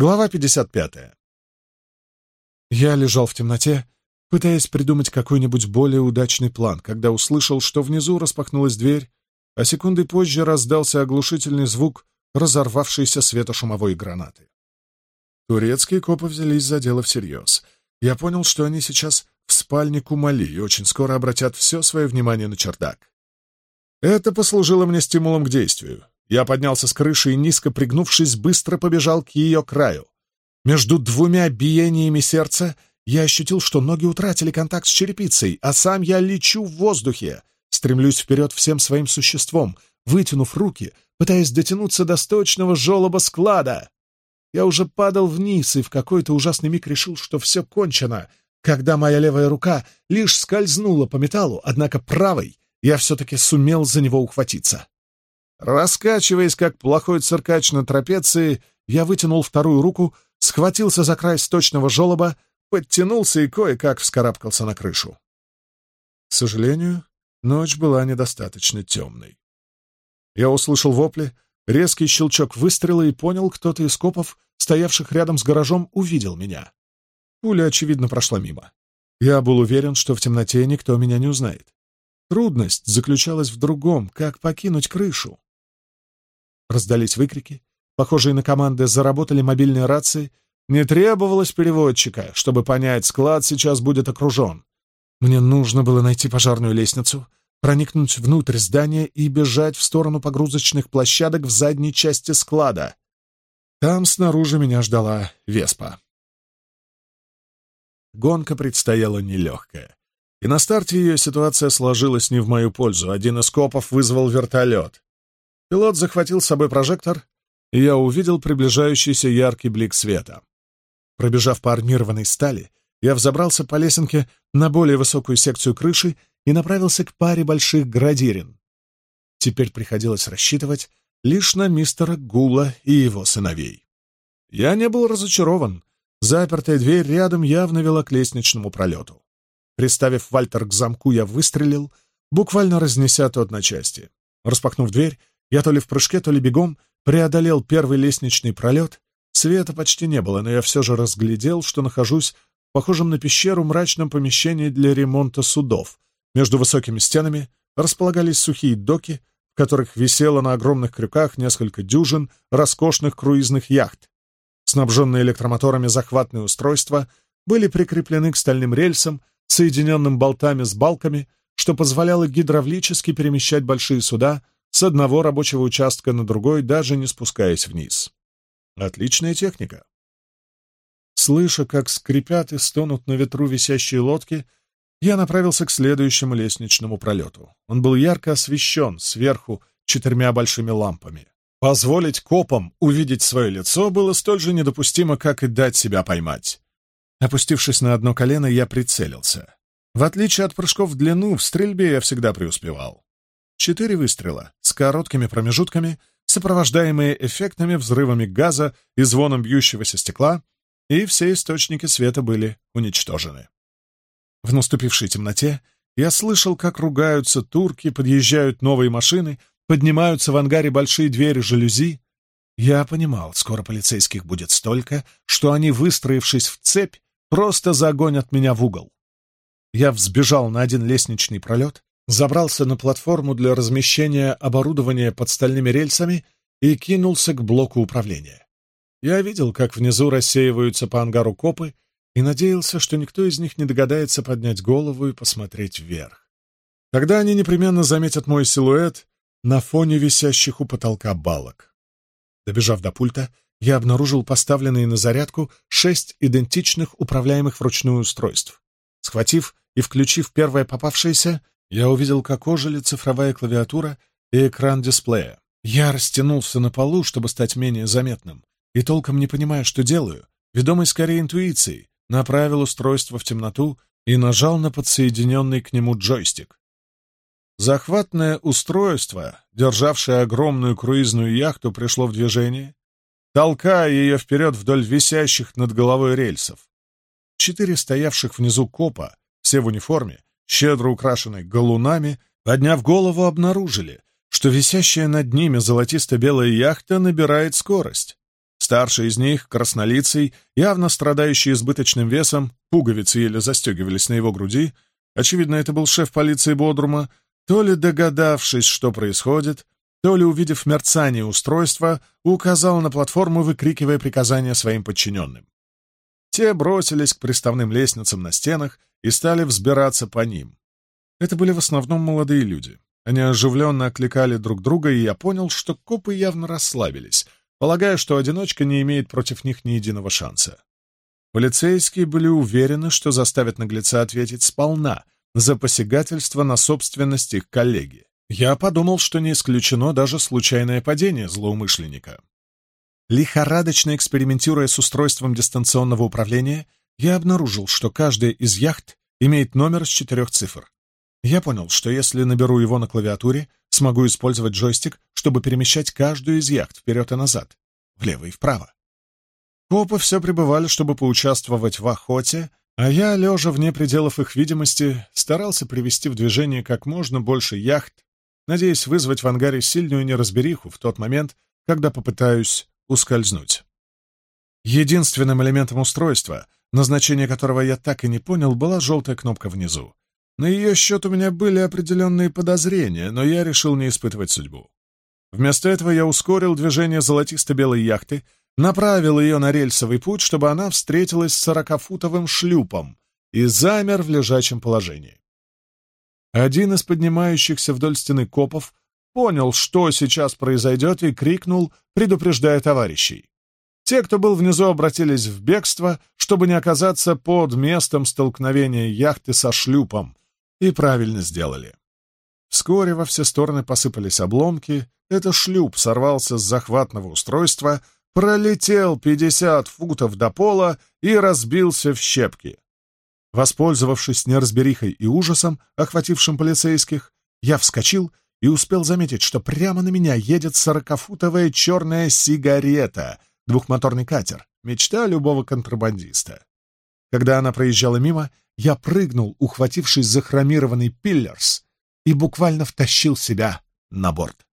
Глава 55. Я лежал в темноте, пытаясь придумать какой-нибудь более удачный план, когда услышал, что внизу распахнулась дверь, а секунды позже раздался оглушительный звук разорвавшейся светошумовой гранаты. Турецкие копы взялись за дело всерьез. Я понял, что они сейчас в спальне Кумали и очень скоро обратят все свое внимание на чердак. Это послужило мне стимулом к действию. Я поднялся с крыши и, низко пригнувшись, быстро побежал к ее краю. Между двумя биениями сердца я ощутил, что ноги утратили контакт с черепицей, а сам я лечу в воздухе, стремлюсь вперед всем своим существом, вытянув руки, пытаясь дотянуться до сточного желоба склада. Я уже падал вниз и в какой-то ужасный миг решил, что все кончено, когда моя левая рука лишь скользнула по металлу, однако правой я все-таки сумел за него ухватиться. Раскачиваясь, как плохой циркач на трапеции, я вытянул вторую руку, схватился за край сточного желоба, подтянулся и кое-как вскарабкался на крышу. К сожалению, ночь была недостаточно темной. Я услышал вопли, резкий щелчок выстрела и понял, кто-то из копов, стоявших рядом с гаражом, увидел меня. Пуля, очевидно, прошла мимо. Я был уверен, что в темноте никто меня не узнает. Трудность заключалась в другом, как покинуть крышу. Раздались выкрики. Похожие на команды заработали мобильные рации. Не требовалось переводчика, чтобы понять, склад сейчас будет окружен. Мне нужно было найти пожарную лестницу, проникнуть внутрь здания и бежать в сторону погрузочных площадок в задней части склада. Там снаружи меня ждала Веспа. Гонка предстояла нелегкая. И на старте ее ситуация сложилась не в мою пользу. Один из копов вызвал вертолет. Пилот захватил с собой прожектор, и я увидел приближающийся яркий блик света. Пробежав по армированной стали, я взобрался по лесенке на более высокую секцию крыши и направился к паре больших градирин. Теперь приходилось рассчитывать лишь на мистера Гула и его сыновей. Я не был разочарован. Запертая дверь рядом явно вела к лестничному пролету. Приставив Вальтер к замку, я выстрелил, буквально разнеся тот на части. Распахнув дверь, я то ли в прыжке, то ли бегом преодолел первый лестничный пролет. Света почти не было, но я все же разглядел, что нахожусь в похожем на пещеру мрачном помещении для ремонта судов. Между высокими стенами располагались сухие доки, в которых висело на огромных крюках несколько дюжин роскошных круизных яхт. Снабженные электромоторами захватные устройства были прикреплены к стальным рельсам, соединенным болтами с балками, что позволяло гидравлически перемещать большие суда — с одного рабочего участка на другой, даже не спускаясь вниз. Отличная техника. Слыша, как скрипят и стонут на ветру висящие лодки, я направился к следующему лестничному пролету. Он был ярко освещен сверху четырьмя большими лампами. Позволить копам увидеть свое лицо было столь же недопустимо, как и дать себя поймать. Опустившись на одно колено, я прицелился. В отличие от прыжков в длину, в стрельбе я всегда преуспевал. Четыре выстрела с короткими промежутками, сопровождаемые эффектными взрывами газа и звоном бьющегося стекла, и все источники света были уничтожены. В наступившей темноте я слышал, как ругаются турки, подъезжают новые машины, поднимаются в ангаре большие двери жалюзи. Я понимал, скоро полицейских будет столько, что они, выстроившись в цепь, просто загонят меня в угол. Я взбежал на один лестничный пролет, забрался на платформу для размещения оборудования под стальными рельсами и кинулся к блоку управления. Я видел, как внизу рассеиваются по ангару копы, и надеялся, что никто из них не догадается поднять голову и посмотреть вверх. Тогда они непременно заметят мой силуэт на фоне висящих у потолка балок. Добежав до пульта, я обнаружил поставленные на зарядку шесть идентичных управляемых вручную устройств. Схватив и включив первое попавшееся, я увидел, как ожили цифровая клавиатура и экран дисплея. Я растянулся на полу, чтобы стать менее заметным, и, толком не понимая, что делаю, ведомый скорее интуицией, направил устройство в темноту и нажал на подсоединенный к нему джойстик. Захватное устройство, державшее огромную круизную яхту, пришло в движение, толкая ее вперед вдоль висящих над головой рельсов. Четыре стоявших внизу копа, все в униформе, щедро украшенной галунами, подняв голову, обнаружили, что висящая над ними золотисто-белая яхта набирает скорость. Старший из них, краснолицый, явно страдающий избыточным весом, пуговицы еле застегивались на его груди, очевидно, это был шеф полиции Бодрума, то ли догадавшись, что происходит, то ли, увидев мерцание устройства, указал на платформу, выкрикивая приказания своим подчиненным. Те бросились к приставным лестницам на стенах, и стали взбираться по ним. Это были в основном молодые люди. Они оживленно окликали друг друга, и я понял, что копы явно расслабились, полагая, что одиночка не имеет против них ни единого шанса. Полицейские были уверены, что заставят наглеца ответить сполна за посягательство на собственность их коллеги. Я подумал, что не исключено даже случайное падение злоумышленника. Лихорадочно экспериментируя с устройством дистанционного управления, я обнаружил, что каждая из яхт имеет номер с четырех цифр. Я понял, что если наберу его на клавиатуре, смогу использовать джойстик, чтобы перемещать каждую из яхт вперед и назад, влево и вправо. Копы все пребывали, чтобы поучаствовать в охоте, а я, лежа вне пределов их видимости, старался привести в движение как можно больше яхт, надеясь вызвать в ангаре сильную неразбериху в тот момент, когда попытаюсь ускользнуть. Единственным элементом устройства — назначение которого я так и не понял, была желтая кнопка внизу. На ее счет у меня были определенные подозрения, но я решил не испытывать судьбу. Вместо этого я ускорил движение золотисто-белой яхты, направил ее на рельсовый путь, чтобы она встретилась с сорокафутовым шлюпом и замер в лежачем положении. Один из поднимающихся вдоль стены копов понял, что сейчас произойдет, и крикнул, предупреждая товарищей. Те, кто был внизу, обратились в бегство, чтобы не оказаться под местом столкновения яхты со шлюпом, и правильно сделали. Вскоре во все стороны посыпались обломки, это шлюп сорвался с захватного устройства, пролетел 50 футов до пола и разбился в щепки. Воспользовавшись неразберихой и ужасом, охватившим полицейских, я вскочил и успел заметить, что прямо на меня едет сорокафутовая черная сигарета, двухмоторный катер, мечта любого контрабандиста. Когда она проезжала мимо, я прыгнул, ухватившись за хромированный пиллерс, и буквально втащил себя на борт.